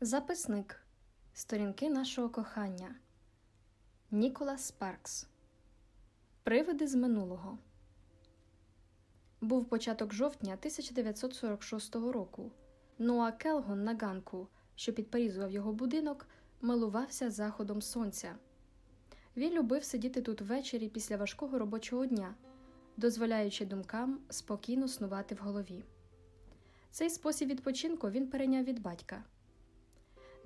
Записник Сторінки нашого кохання Ніколас Спаркс Привиди з минулого Був початок жовтня 1946 року. Ноа Келгон на ганку, що підпорізував його будинок, милувався заходом сонця. Він любив сидіти тут ввечері після важкого робочого дня, дозволяючи думкам спокійно снувати в голові. Цей спосіб відпочинку він перейняв від батька.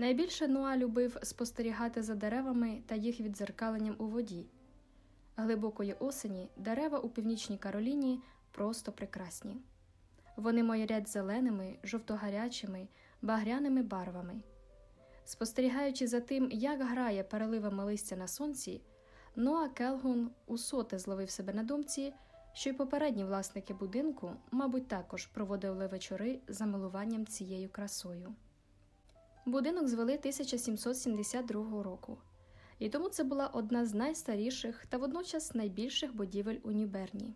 Найбільше Нуа любив спостерігати за деревами та їх відзеркаленням у воді. Глибокої осені дерева у північній Кароліні просто прекрасні. Вони майорять зеленими, жовтогарячими, багряними барвами. Спостерігаючи за тим, як грає переливами листя на сонці, Ноа Келгун усоте зловив себе на думці, що й попередні власники будинку, мабуть, також проводили вечори за милуванням цією красою. Будинок звели 1772 року, і тому це була одна з найстаріших та водночас найбільших будівель у Нюберні.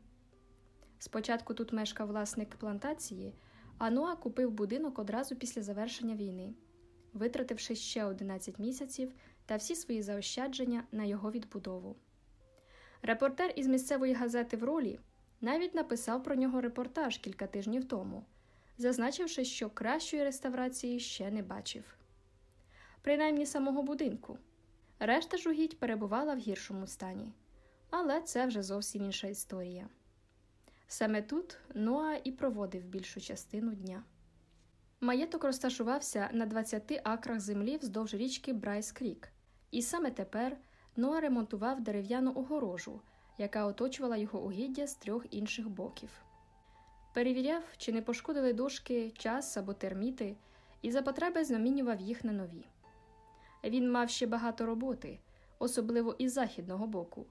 Спочатку тут мешкав власник плантації, а Ноа купив будинок одразу після завершення війни, витративши ще 11 місяців та всі свої заощадження на його відбудову. Репортер із місцевої газети в ролі навіть написав про нього репортаж кілька тижнів тому, зазначивши, що кращої реставрації ще не бачив. Принаймні самого будинку. Решта ж угідь перебувала в гіршому стані, але це вже зовсім інша історія. Саме тут Ноа і проводив більшу частину дня. Маєток розташувався на 20 акрах землі вздовж річки Брайс Крік, і саме тепер Ноа ремонтував дерев'яну огорожу, яка оточувала його угіддя з трьох інших боків. Перевіряв, чи не пошкодили дошки, час або терміти, і за потреби замінював їх на нові. Він мав ще багато роботи, особливо із західного боку.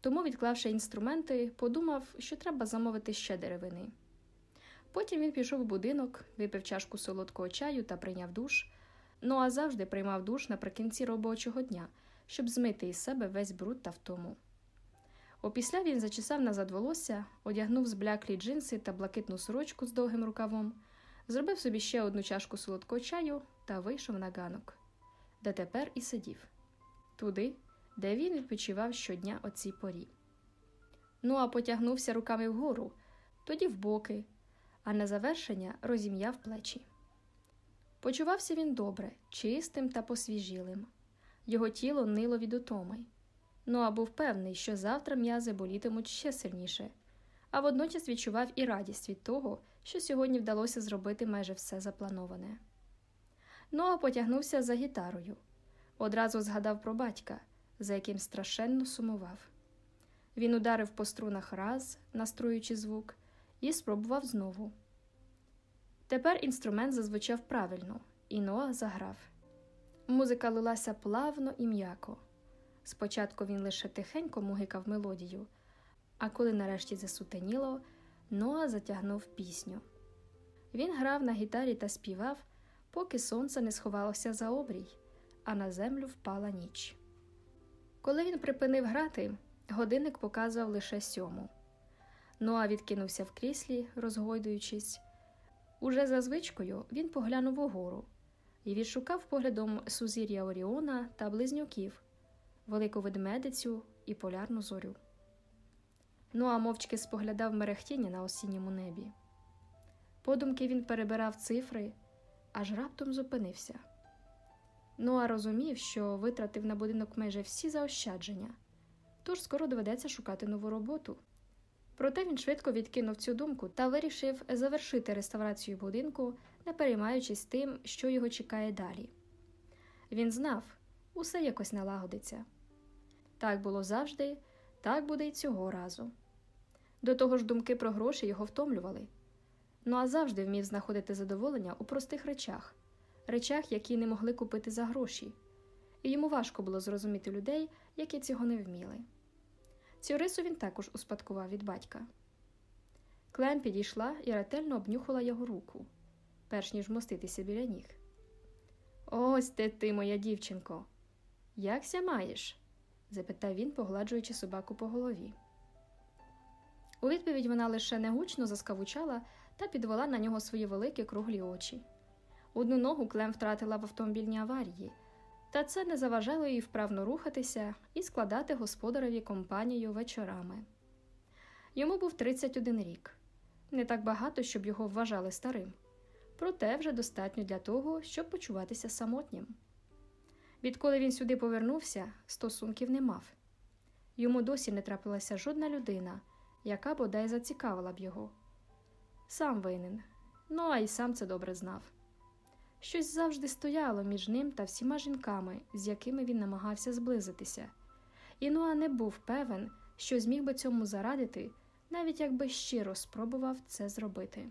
Тому, відклавши інструменти, подумав, що треба замовити ще деревини. Потім він пішов у будинок, випив чашку солодкого чаю та прийняв душ. Ну а завжди приймав душ наприкінці робочого дня, щоб змити із себе весь бруд та втому. Опісля він зачесав назад волосся, одягнув збляклі джинси та блакитну сорочку з довгим рукавом, зробив собі ще одну чашку солодкого чаю та вийшов на ганок, де тепер і сидів туди, де він відпочивав щодня о цій порі. Ну а потягнувся руками вгору, тоді в боки, а на завершення розім'яв плечі. Почувався він добре, чистим та посвіжілим. Його тіло нило від утоми. Ну а був певний, що завтра м'язи болітимуть ще сильніше, а водночас відчував і радість від того, що сьогодні вдалося зробити майже все заплановане. Ноа потягнувся за гітарою, одразу згадав про батька, за яким страшенно сумував. Він ударив по струнах раз, настроюючи звук, і спробував знову. Тепер інструмент зазвучав правильно, і Ноа заграв. Музика лилася плавно і м'яко. Спочатку він лише тихенько мугикав мелодію, а коли нарешті засутеніло, Ноа затягнув пісню. Він грав на гітарі та співав, поки сонце не сховалося за обрій, а на землю впала ніч. Коли він припинив грати, годинник показував лише сьому. Ноа відкинувся в кріслі, розгойдуючись. Уже за звичкою він поглянув угору і відшукав поглядом сузір'я Оріона та близнюків, велику ведмедицю і полярну зорю. Ноа мовчки споглядав мерехтіння на осінньому небі. Подумки він перебирав цифри, аж раптом зупинився. Ноа розумів, що витратив на будинок майже всі заощадження, тож скоро доведеться шукати нову роботу. Проте він швидко відкинув цю думку та вирішив завершити реставрацію будинку, не переймаючись тим, що його чекає далі. Він знав, усе якось налагодиться. Так було завжди, так буде й цього разу. До того ж, думки про гроші його втомлювали. Ну а завжди вмів знаходити задоволення у простих речах, речах, які не могли купити за гроші, і йому важко було зрозуміти людей, які цього не вміли. Цю рису він також успадкував від батька. Клем підійшла і ретельно обнюхала його руку, перш ніж моститися біля ніг. Ось ти ти, моя дівчинко. Якся маєш? запитав він, погладжуючи собаку по голові. У відповідь вона лише негучно заскавучала та підвела на нього свої великі круглі очі. Одну ногу Клем втратила в автомобільній аварії, та це не заважало їй вправно рухатися і складати господареві компанію вечорами. Йому був 31 рік не так багато, щоб його вважали старим, проте вже достатньо для того, щоб почуватися самотнім. Відколи він сюди повернувся, стосунків не мав. Йому досі не трапилася жодна людина, яка бодай зацікавила б його. Сам винен, ну а й сам це добре знав. Щось завжди стояло між ним та всіма жінками, з якими він намагався зблизитися, і Ноа не був певен, що зміг би цьому зарадити, навіть якби щиро спробував це зробити.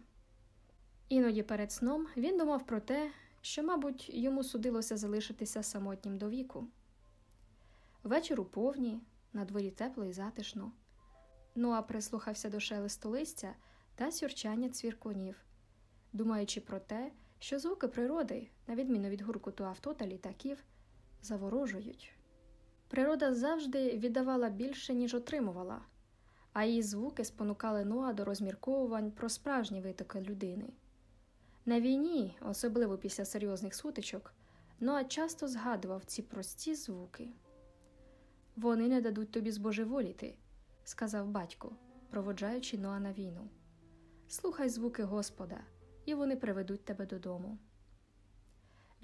Іноді перед сном він думав про те, що, мабуть, йому судилося залишитися самотнім до віку. Вечір у повні, на дворі тепло і затишно. Ноа прислухався до шелесту листя та сюрчання цвіркунів, думаючи про те, що звуки природи, на відміну від гуркуту авто та літаків, заворожують. Природа завжди віддавала більше, ніж отримувала, а її звуки спонукали Ноа до розмірковувань про справжні витоки людини. На війні, особливо після серйозних сутичок, Ноа часто згадував ці прості звуки. Вони не дадуть тобі збожеволіти, сказав батько, проводжаючи Ноа на війну. Слухай звуки Господа, і вони приведуть тебе додому.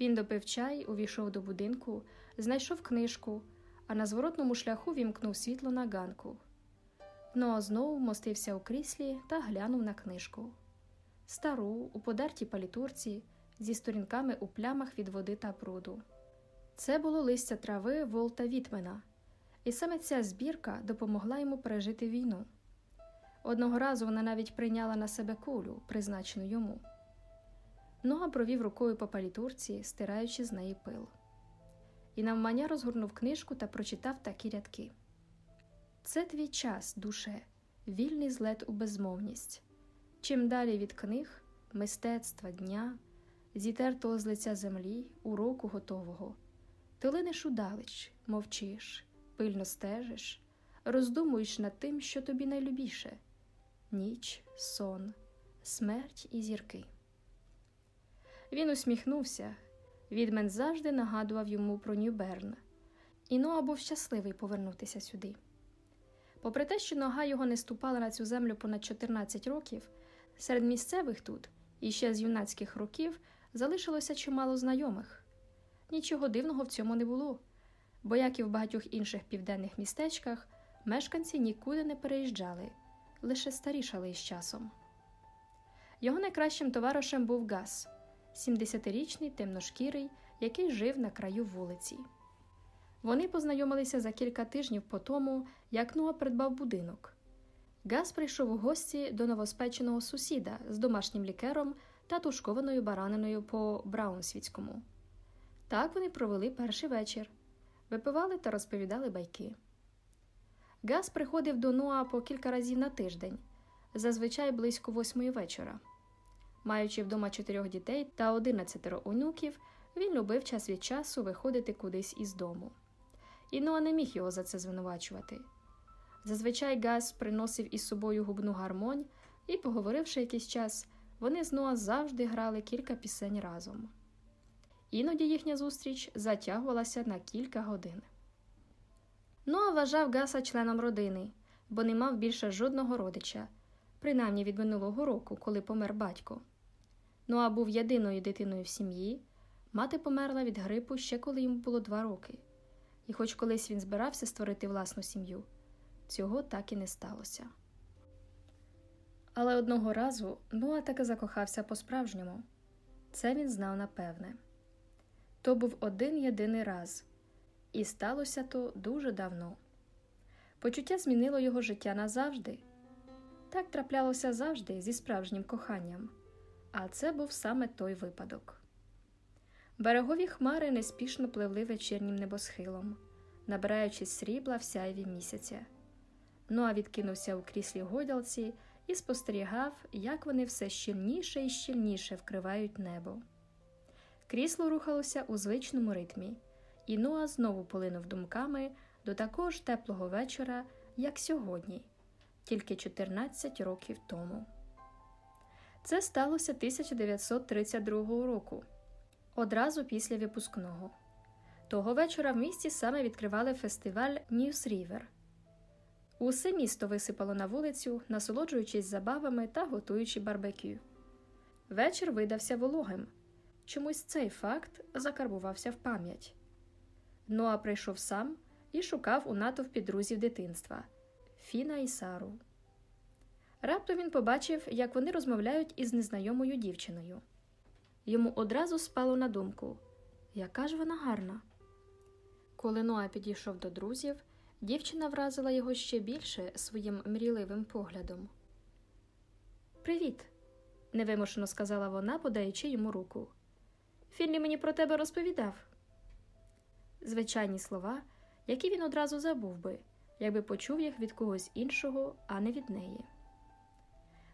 Він допив чай, увійшов до будинку, знайшов книжку, а на зворотному шляху вімкнув світло на ганку. Ноа знову вмостився у кріслі та глянув на книжку стару, у подертій палітурці, зі сторінками у плямах від води та пруду. Це було листя трави Волта Вітмена, і саме ця збірка допомогла йому пережити війну. Одного разу вона навіть прийняла на себе кулю, призначену йому. Нога провів рукою по палітурці, стираючи з неї пил. І навмання розгорнув книжку та прочитав такі рядки: Це твій час, душе, вільний злет у безмовність. Чим далі від книг, мистецтва дня, зітертого з лиця землі, уроку готового, ти линеш удалеч, мовчиш, пильно стежиш, роздумуєш над тим, що тобі найлюбіше ніч, сон, смерть і зірки. Він усміхнувся. Відмен завжди нагадував йому про Нью-Берн. і Ноа був щасливий повернутися сюди. Попри те, що нога його не ступала на цю землю понад 14 років, серед місцевих тут, і ще з юнацьких років, залишилося чимало знайомих. Нічого дивного в цьому не було, бо, як і в багатьох інших південних містечках, мешканці нікуди не переїжджали, лише старішали із часом. Його найкращим товаришем був Газ, 70-річний темношкірий, який жив на краю вулиці. Вони познайомилися за кілька тижнів по тому, як Ноа придбав будинок. Газ прийшов у гості до новоспеченого сусіда з домашнім лікером та тушкованою бараниною по Браунсвіцькому. Так вони провели перший вечір, випивали та розповідали байки. Газ приходив до Ноа по кілька разів на тиждень, зазвичай близько восьмої вечора. Маючи вдома чотирьох дітей та одинадцятеро онуків, він любив час від часу виходити кудись із дому. І Ноа не міг його за це звинувачувати. Зазвичай Газ приносив із собою губну гармонь, і, поговоривши якийсь час, вони з Ноа завжди грали кілька пісень разом. Іноді їхня зустріч затягувалася на кілька годин. Ноа вважав Гаса членом родини, бо не мав більше жодного родича, принаймні від минулого року, коли помер батько. Ноа був єдиною дитиною в сім'ї, мати померла від грипу ще коли йому було два роки, і, хоч колись він збирався створити власну сім'ю, цього так і не сталося. Але одного разу Ноа таки закохався по-справжньому це він знав напевне. То був один єдиний раз, і сталося то дуже давно. Почуття змінило його життя назавжди. Так траплялося завжди зі справжнім коханням, а це був саме той випадок. Берегові хмари неспішно пливли вечірнім небосхилом, набираючи срібла в сяйві місяця. Ноа відкинувся у кріслі гойдалці і спостерігав, як вони все щільніше і щільніше вкривають небо. Крісло рухалося у звичному ритмі, і Ноа знову полинув думками до такого ж теплого вечора, як сьогодні, тільки 14 років тому. Це сталося 1932 року, одразу після випускного. Того вечора в місті саме відкривали фестиваль Ньюс Рівер. Усе місто висипало на вулицю, насолоджуючись забавами та готуючи барбекю. Вечір видався вологим. Чомусь цей факт закарбувався в пам'ять. Ноа прийшов сам і шукав у натовпі друзів дитинства Фіна і Сару. Раптом він побачив, як вони розмовляють із незнайомою дівчиною. Йому одразу спало на думку, яка ж вона гарна. Коли Ноа підійшов до друзів, дівчина вразила його ще більше своїм мрійливим поглядом. Привіт, невимушено сказала вона, подаючи йому руку. Філлі мені про тебе розповідав. Звичайні слова, які він одразу забув би, якби почув їх від когось іншого, а не від неї.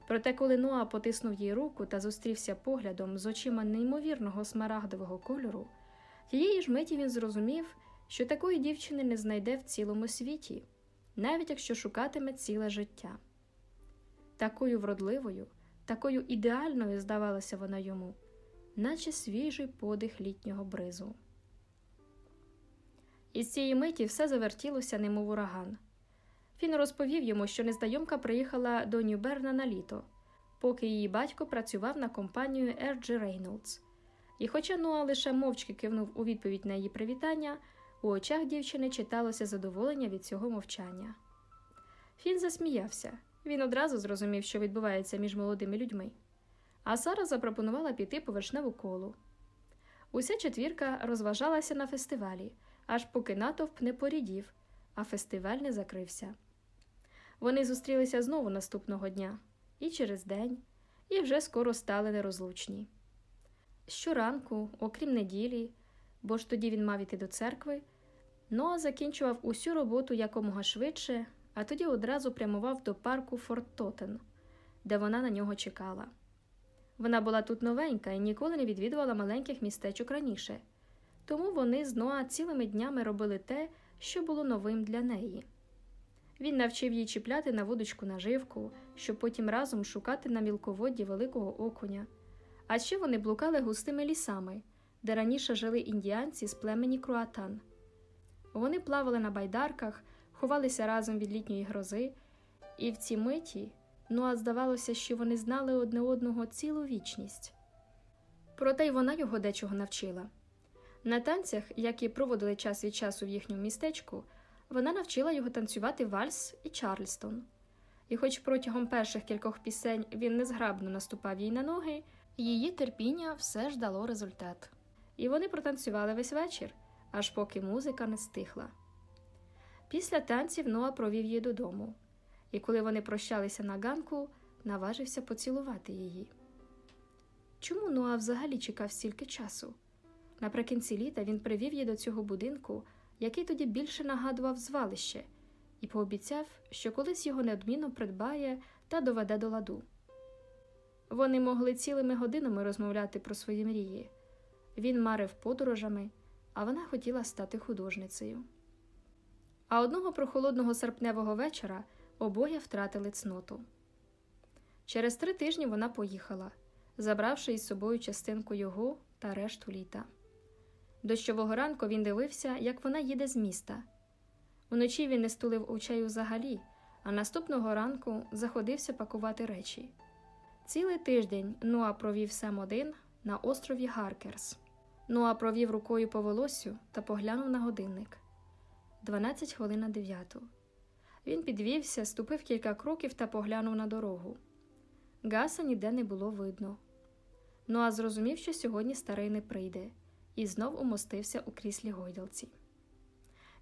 Проте, коли Ноа потиснув їй руку та зустрівся поглядом з очима неймовірного смарагдового кольору, тієї ж миті він зрозумів, що такої дівчини не знайде в цілому світі, навіть якщо шукатиме ціле життя. Такою вродливою, такою ідеальною здавалася вона йому, наче свіжий подих літнього бризу. Із цієї миті все завертілося, немов ураган. Він розповів йому, що незнайомка приїхала до Нюберна на літо, поки її батько працював на компанію R.G. Reynolds. І хоча Ноа лише мовчки кивнув у відповідь на її привітання, у очах дівчини читалося задоволення від цього мовчання. Фін засміявся. Він одразу зрозумів, що відбувається між молодими людьми. А Сара запропонувала піти по вишневу колу. Уся четвірка розважалася на фестивалі, аж поки натовп не порідів, а фестиваль не закрився. Вони зустрілися знову наступного дня, і через день, і вже скоро стали нерозлучні. Щоранку, окрім неділі, бо ж тоді він мав іти до церкви, Ноа закінчував усю роботу якомога швидше, а тоді одразу прямував до парку Форт Тотен, де вона на нього чекала. Вона була тут новенька і ніколи не відвідувала маленьких містечок раніше, тому вони з Ноа цілими днями робили те, що було новим для неї. Він навчив їй чіпляти на вудочку наживку, щоб потім разом шукати на мілководді великого окуня. А ще вони блукали густими лісами, де раніше жили індіанці з племені Круатан. Вони плавали на байдарках, ховалися разом від літньої грози, і в цій миті Нуа здавалося, що вони знали одне одного цілу вічність. Проте й вона його дечого навчила. На танцях, які проводили час від часу в їхньому містечку, вона навчила його танцювати вальс і Чарльстон. І, хоч протягом перших кількох пісень він незграбно наступав їй на ноги, її терпіння все ж дало результат. І вони протанцювали весь вечір, аж поки музика не стихла. Після танців Ноа провів її додому, і коли вони прощалися на ганку, наважився поцілувати її. Чому Ноа взагалі чекав стільки часу? Наприкінці літа він привів її до цього будинку, який тоді більше нагадував звалище, і пообіцяв, що колись його неодмінно придбає та доведе до ладу. Вони могли цілими годинами розмовляти про свої мрії. Він марив подорожами, а вона хотіла стати художницею. А одного прохолодного серпневого вечора обоє втратили цноту. Через три тижні вона поїхала, забравши із собою частинку його та решту літа. Дощового ранку він дивився, як вона їде з міста. Уночі він не стулив очей взагалі, а наступного ранку заходився пакувати речі. Цілий тиждень Нуа провів сам один на острові Гаркерс. Нуа провів рукою по волосю та поглянув на годинник 12 хвилин на дев'яту. Він підвівся, ступив кілька кроків та поглянув на дорогу. Гаса ніде не було видно. Нуа зрозумів, що сьогодні старий не прийде і знов умостився у кріслі гойдалці.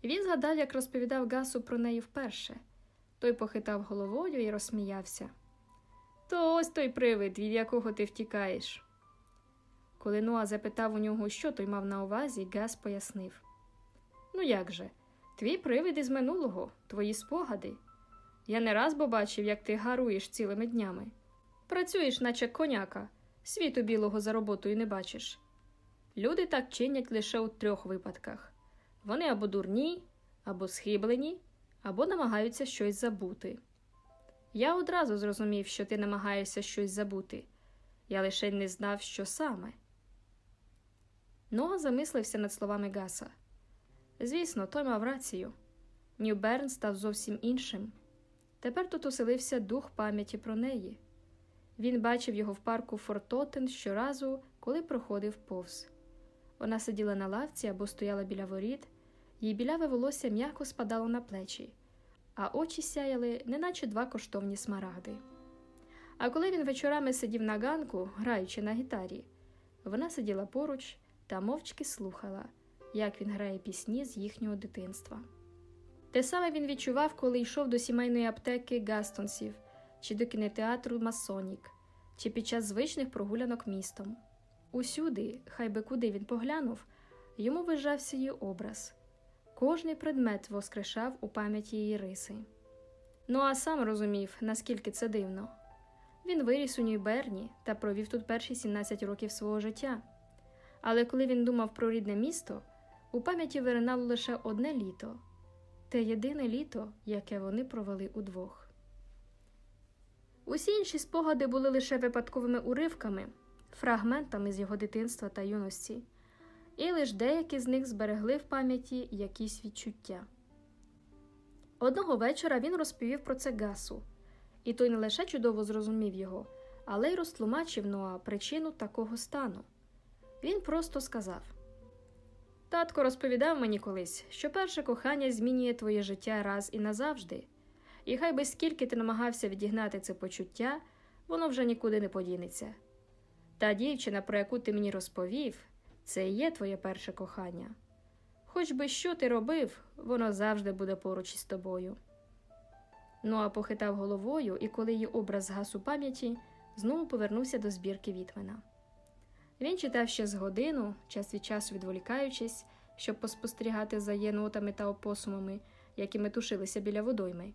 Він згадав, як розповідав Гасу про неї вперше. Той похитав головою і розсміявся. То ось той привид, від якого ти втікаєш. Коли Ноа запитав у нього, що той мав на увазі, Гас пояснив Ну як же, твій привид із минулого, твої спогади. Я не раз бо бачив, як ти гаруєш цілими днями. Працюєш, наче коняка, світу білого за роботою не бачиш. Люди так чинять лише у трьох випадках вони або дурні, або схиблені, або намагаються щось забути. Я одразу зрозумів, що ти намагаєшся щось забути, я лише не знав, що саме. Ноа замислився над словами Гаса. Звісно, той мав рацію. Нью-Берн став зовсім іншим. Тепер тут оселився дух пам'яті про неї. Він бачив його в парку Фортотен щоразу, коли проходив повз. Вона сиділа на лавці або стояла біля воріт, її біляве волосся м'яко спадало на плечі, а очі сяяли, неначе два коштовні смарагди. А коли він вечорами сидів на ганку, граючи на гітарі, вона сиділа поруч та мовчки слухала, як він грає пісні з їхнього дитинства. Те саме він відчував, коли йшов до сімейної аптеки Гастонсів чи до кінотеатру Масонік, чи під час звичних прогулянок містом. Усюди, хай би куди він поглянув, йому вижався її образ. Кожний предмет воскрешав у пам'яті її риси. Ну а сам розумів, наскільки це дивно. Він виріс у Нью-Берні та провів тут перші 17 років свого життя. Але коли він думав про рідне місто, у пам'яті виринало лише одне літо те єдине літо, яке вони провели удвох. Усі інші спогади були лише випадковими уривками, фрагментами з його дитинства та юності, і лише деякі з них зберегли в пам'яті якісь відчуття. Одного вечора він розповів про це Гасу, і той не лише чудово зрозумів його, але й розтлумачив Ноа причину такого стану. Він просто сказав Татко розповідав мені колись, що перше кохання змінює твоє життя раз і назавжди, і хай би скільки ти намагався відігнати це почуття, воно вже нікуди не подінеться. Та дівчина, про яку ти мені розповів, це є твоє перше кохання. Хоч би що ти робив, воно завжди буде поруч із тобою. Ноа похитав головою, і коли її образ згас у пам'яті, знову повернувся до збірки Вітмена. Він читав ще з годину, час від часу відволікаючись, щоб поспостерігати за єнотами та опосумами, які метушилися біля водойми.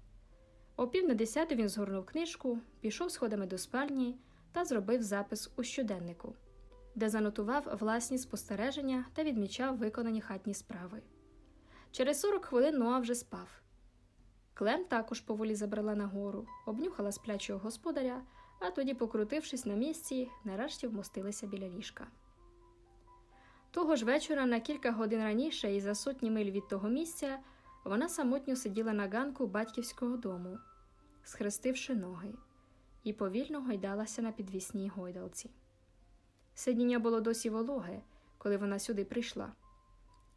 О пів на десяту він згорнув книжку, пішов сходами до спальні та зробив запис у щоденнику, де занотував власні спостереження та відмічав виконані хатні справи. Через 40 хвилин Ноа вже спав. Клем також поволі забрала нагору, обнюхала сплячого господаря, а тоді, покрутившись на місці, нарешті вмостилися біля ліжка. Того ж вечора, на кілька годин раніше і за сотні миль від того місця, вона самотньо сиділа на ганку батьківського дому, схрестивши ноги, і повільно гойдалася на підвісній гойдалці. Сидіння було досі вологе, коли вона сюди прийшла.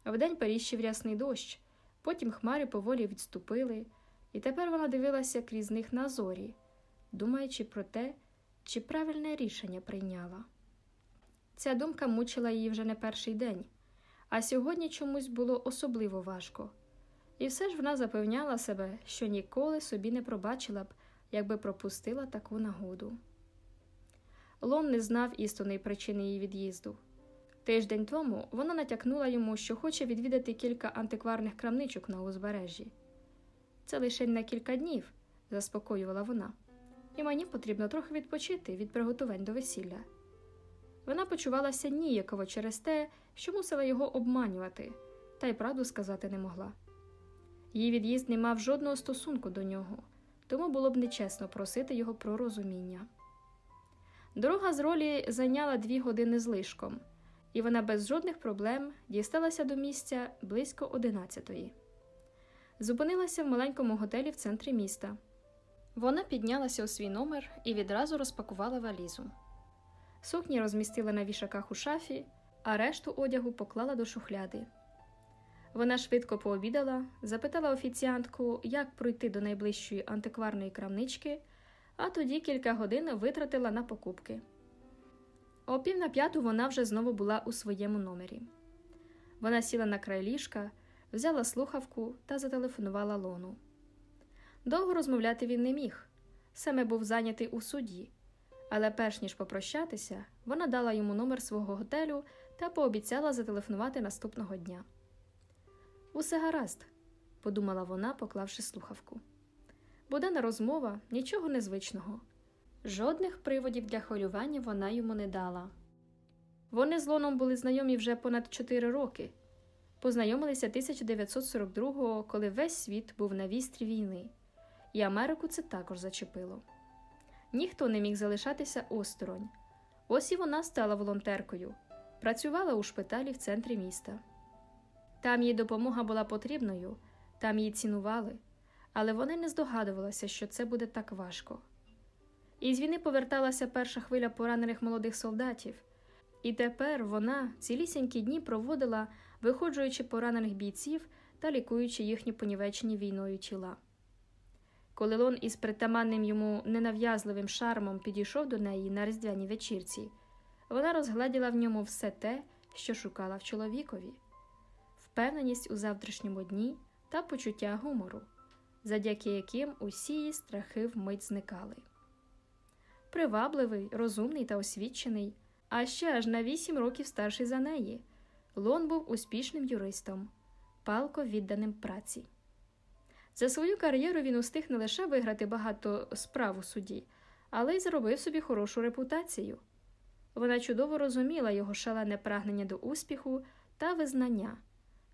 Вдень періщив рясний дощ, потім хмари поволі відступили, і тепер вона дивилася крізь них на зорі, думаючи про те, чи правильне рішення прийняла. Ця думка мучила її вже не перший день, а сьогодні чомусь було особливо важко. І все ж вона запевняла себе, що ніколи собі не пробачила б, якби пропустила таку нагоду. Лон не знав істинної причини її від'їзду. Тиждень тому вона натякнула йому, що хоче відвідати кілька антикварних крамничок на узбережжі. Це лише на кілька днів, заспокоювала вона, і мені потрібно трохи відпочити від приготувань до весілля. Вона почувалася ніяково через те, що мусила його обманювати, та й правду сказати не могла. Її від'їзд не мав жодного стосунку до нього, тому було б нечесно просити його про розуміння. Дорога з ролі зайняла дві години з лишком, і вона без жодних проблем дісталася до місця близько одинадцятої. Зупинилася в маленькому готелі в центрі міста. Вона піднялася у свій номер і відразу розпакувала валізу. Сукні розмістила на вішаках у шафі, а решту одягу поклала до шухляди. Вона швидко пообідала, запитала офіціантку, як пройти до найближчої антикварної крамнички, а тоді кілька годин витратила на покупки. О пів на п'яту вона вже знову була у своєму номері. Вона сіла на край ліжка, взяла слухавку та зателефонувала лону. Довго розмовляти він не міг, саме був зайнятий у суді, але перш ніж попрощатися, вона дала йому номер свого готелю та пообіцяла зателефонувати наступного дня. Усе гаразд, подумала вона, поклавши слухавку. Буденна розмова нічого незвичного. Жодних приводів для хвилювання вона йому не дала. Вони з Лоном були знайомі вже понад чотири роки, познайомилися 1942-го, коли весь світ був на вістрі війни, і Америку це також зачепило. Ніхто не міг залишатися осторонь. Ось і вона стала волонтеркою, Працювала у шпиталі в центрі міста. Там їй допомога була потрібною, там її цінували, але вона не здогадувалася, що це буде так важко. Із війни поверталася перша хвиля поранених молодих солдатів, і тепер вона цілісінькі дні проводила, виходжуючи поранених бійців та лікуючи їхні понівечені війною тіла. Коли Лон із притаманним йому ненав'язливим шармом підійшов до неї на різдвяній вечірці, вона розгледіла в ньому все те, що шукала в чоловікові впевненість у завтрашньому дні та почуття гумору, завдяки яким усі її страхи вмить зникали. Привабливий, розумний та освічений, а ще аж на вісім років старший за неї, Лон був успішним юристом, палко відданим праці. За свою кар'єру він устиг не лише виграти багато справ у суді, але й заробив собі хорошу репутацію. Вона чудово розуміла його шалене прагнення до успіху та визнання,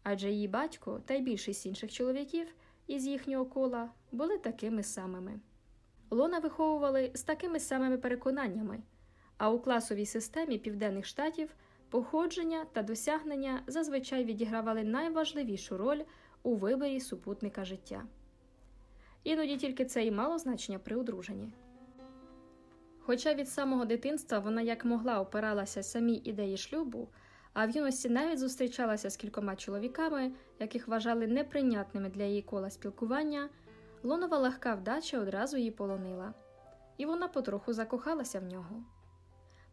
адже її батько та й більшість інших чоловіків із їхнього кола були такими самими. Лона виховували з такими самими переконаннями, а у класовій системі Південних Штатів походження та досягнення зазвичай відігравали найважливішу роль у виборі супутника життя. Іноді тільки це і мало значення при одруженні. Хоча від самого дитинства вона як могла опиралася самій ідеї шлюбу, а в юності навіть зустрічалася з кількома чоловіками, яких вважали неприйнятними для її кола спілкування, лонова легка вдача одразу її полонила, і вона потроху закохалася в нього.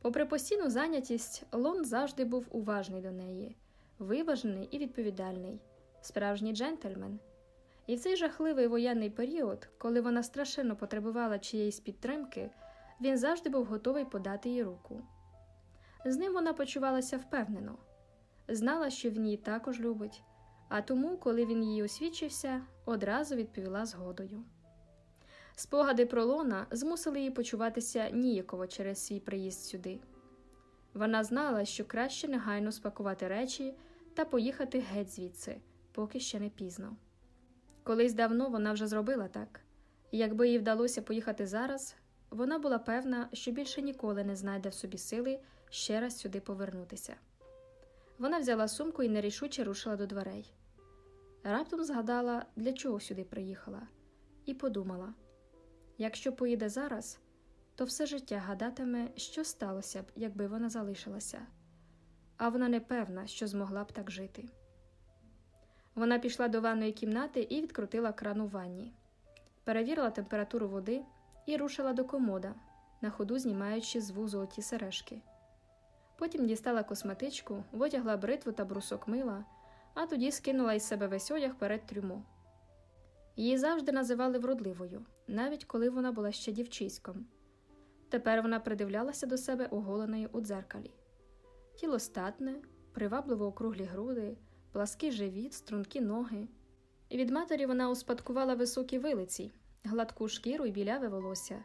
Попри постійну зайнятість, Лон завжди був уважний до неї, виважений і відповідальний, справжній джентльмен. І в цей жахливий воєнний період, коли вона страшенно потребувала чиєїсь підтримки, він завжди був готовий подати їй руку. З ним вона почувалася впевнено, знала, що він її також любить, а тому, коли він їй освічився, одразу відповіла згодою. Спогади про Лона змусили її почуватися ніяково через свій приїзд сюди. Вона знала, що краще негайно спакувати речі та поїхати геть звідси, поки ще не пізно. Колись давно вона вже зробила так, якби їй вдалося поїхати зараз, вона була певна, що більше ніколи не знайде в собі сили ще раз сюди повернутися. Вона взяла сумку і нерішуче рушила до дверей. Раптом згадала, для чого сюди приїхала, і подумала якщо поїде зараз, то все життя гадатиме, що сталося б, якби вона залишилася, а вона не певна, що змогла б так жити. Вона пішла до ванної кімнати і відкрутила кран у ванні, перевірила температуру води і рушила до комода, на ходу знімаючи з вуз золоті сережки. Потім дістала косметичку, витягла бритву та брусок мила, а тоді скинула із себе весь одяг перед трюмо. Її завжди називали вродливою, навіть коли вона була ще дівчиськом. Тепер вона придивлялася до себе оголеною у дзеркалі. Тіло статне, привабливо округлі груди, плаский живіт, стрункі ноги. Від матері вона успадкувала високі вилиці, гладку шкіру і біляве волосся.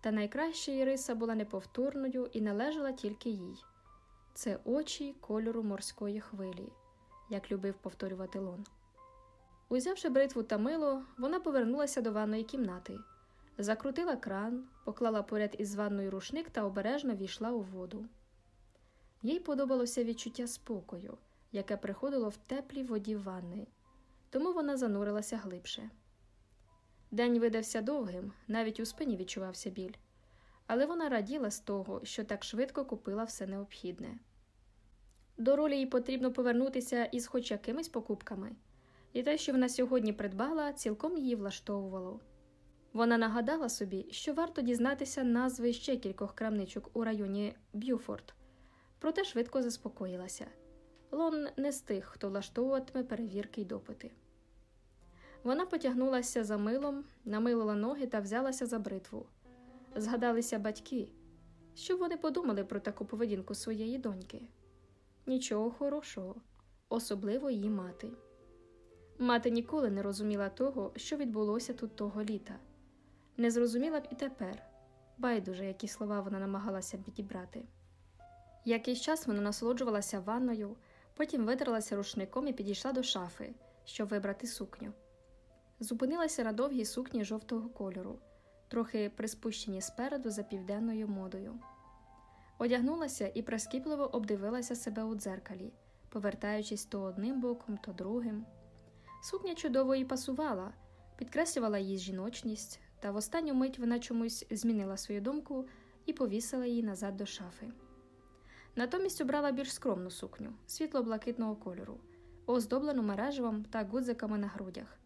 Та найкраща її риса була неповторною і належала тільки їй це очі кольору морської хвилі, як любив повторювати Лон. Узявши бритву та мило, вона повернулася до ванної кімнати, закрутила кран, поклала поряд із ванною рушник та обережно війшла у воду. Їй подобалося відчуття спокою, яке приходило в теплій воді ванни, тому вона занурилася глибше. День видався довгим, навіть у спині відчувався біль, але вона раділа з того, що так швидко купила все необхідне. До ролі їй потрібно повернутися із хоч якимись покупками, і те, що вона сьогодні придбала, цілком її влаштовувало. Вона нагадала собі, що варто дізнатися назви ще кількох крамничок у районі Б'юфорд, проте швидко заспокоїлася. Лон не з тих, хто влаштовуватиме перевірки й допити. Вона потягнулася за милом, намилила ноги та взялася за бритву. Згадалися батьки, що вони подумали про таку поведінку своєї доньки. Нічого хорошого, особливо її мати. Мати ніколи не розуміла того, що відбулося тут того літа, не зрозуміла б і тепер, байдуже, які слова вона намагалася підібрати. Якийсь час вона насолоджувалася ванною, потім витерлася рушником і підійшла до шафи, щоб вибрати сукню. Зупинилася на довгій сукні жовтого кольору, трохи приспущені спереду за південною модою. Одягнулася і прискіпливо обдивилася себе у дзеркалі, повертаючись то одним боком, то другим. Сукня чудово їй пасувала, підкреслювала її жіночність, та в останню мить вона чомусь змінила свою думку і повісила її назад до шафи. Натомість обрала більш скромну сукню світло-блакитного кольору, оздоблену мережевом та гудзиками на грудях.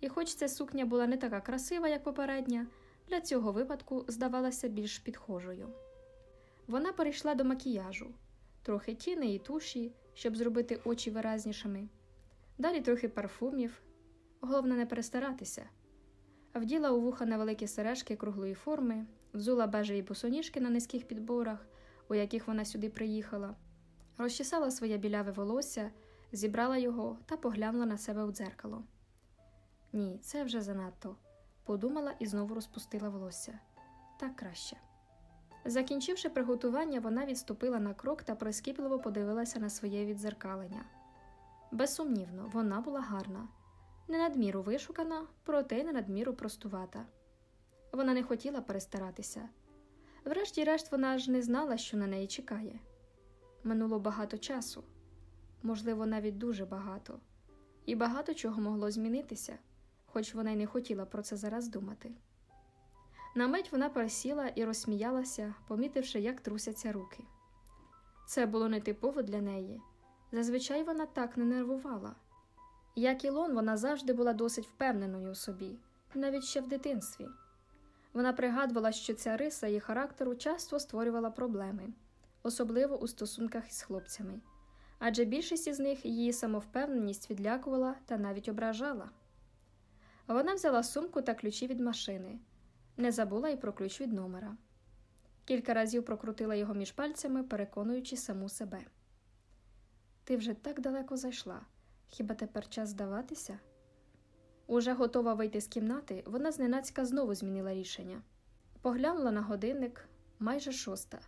І хоч ця сукня була не така красива, як попередня, для цього випадку здавалася більш підхожою. Вона перейшла до макіяжу, трохи тіни і туші, щоб зробити очі виразнішими, далі трохи парфумів, головне не перестаратися. Вділа у вуха невеликі сережки круглої форми, взула бежеві босоніжки на низьких підборах, у яких вона сюди приїхала, розчесала своє біляве волосся, зібрала його та поглянула на себе у дзеркало. Ні, це вже занадто, подумала і знову розпустила волосся. Так краще. Закінчивши приготування, вона відступила на крок та прискіпливо подивилася на своє відзеркалення. Безсумнівно, вона була гарна, не надміру вишукана, проте й не надміру простувата. Вона не хотіла перестаратися. Врешті-решт, вона ж не знала, що на неї чекає. Минуло багато часу, можливо, навіть дуже багато, і багато чого могло змінитися, хоч вона й не хотіла про це зараз думати. На мить вона пересіла і розсміялася, помітивши, як трусяться руки. Це було нетипово для неї. Зазвичай вона так не нервувала. Як Ілон, вона завжди була досить впевненою у собі, навіть ще в дитинстві. Вона пригадувала, що ця риса її характеру часто створювала проблеми, особливо у стосунках із хлопцями, адже більшість із них її самовпевненість відлякувала та навіть ображала. Вона взяла сумку та ключі від машини, не забула й про ключ від номера. Кілька разів прокрутила його між пальцями, переконуючи саму себе. Ти вже так далеко зайшла. Хіба тепер час здаватися? Уже готова вийти з кімнати, вона зненацька знову змінила рішення. Поглянула на годинник майже шоста.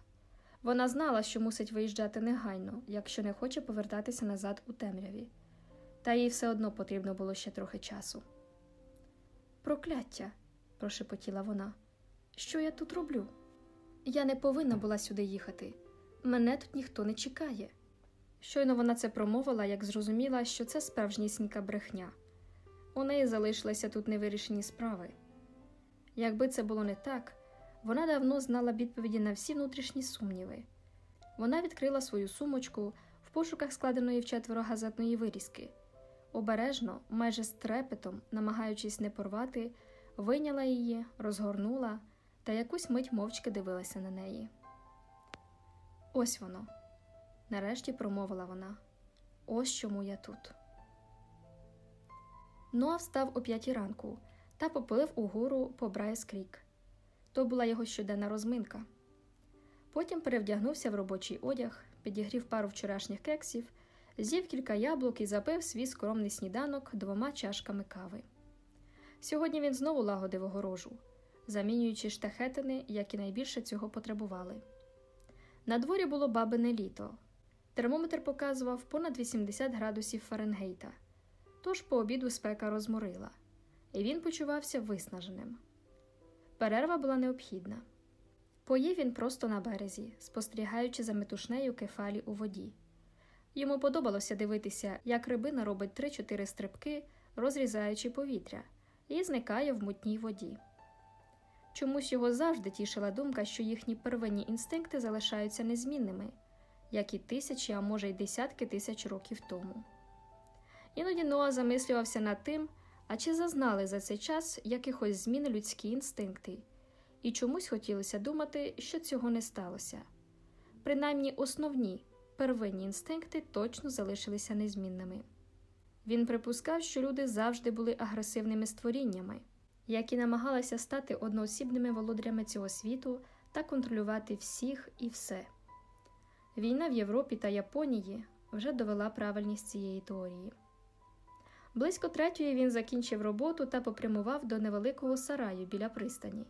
Вона знала, що мусить виїжджати негайно, якщо не хоче повертатися назад у темряві, та їй все одно потрібно було ще трохи часу. Прокляття, прошепотіла вона. Що я тут роблю? Я не повинна була сюди їхати. Мене тут ніхто не чекає. Щойно вона це промовила, як зрозуміла, що це справжнісінька брехня. У неї залишилися тут невирішені справи. Якби це було не так, вона давно знала відповіді на всі внутрішні сумніви. Вона відкрила свою сумочку в пошуках складеної вчетверо газетної вирізки. Обережно, майже з трепетом, намагаючись не порвати, вийняла її, розгорнула та якусь мить мовчки дивилася на неї. Ось воно. Нарешті промовила вона. Ось чому я тут. Ноа встав о п'ятій ранку та попилив угору по Брайс Крік. То була його щоденна розминка. Потім перевдягнувся в робочий одяг, підігрів пару вчорашніх кексів, з'їв кілька яблук і запив свій скромний сніданок двома чашками кави. Сьогодні він знову лагодив огорожу, замінюючи штахетини, які найбільше цього потребували. На дворі було бабине літо. Термометр показував понад 80 градусів Фаренгейта, тож по обіду спека розморила, і він почувався виснаженим. Перерва була необхідна. Поїв він просто на березі, спостерігаючи за метушнею кефалі у воді. Йому подобалося дивитися, як рибина робить 3-4 стрибки, розрізаючи повітря, і зникає в мутній воді. Чомусь його завжди тішила думка, що їхні первинні інстинкти залишаються незмінними як і тисячі, а може й десятки тисяч років тому. Іноді Ноа замислювався над тим, а чи зазнали за цей час якихось змін людські інстинкти, і чомусь хотілося думати, що цього не сталося. Принаймні основні первинні інстинкти точно залишилися незмінними. Він припускав, що люди завжди були агресивними створіннями, які намагалися стати одноосібними володарями цього світу та контролювати всіх і все. Війна в Європі та Японії вже довела правильність цієї теорії. Близько третьої він закінчив роботу та попрямував до невеликого сараю біля пристані.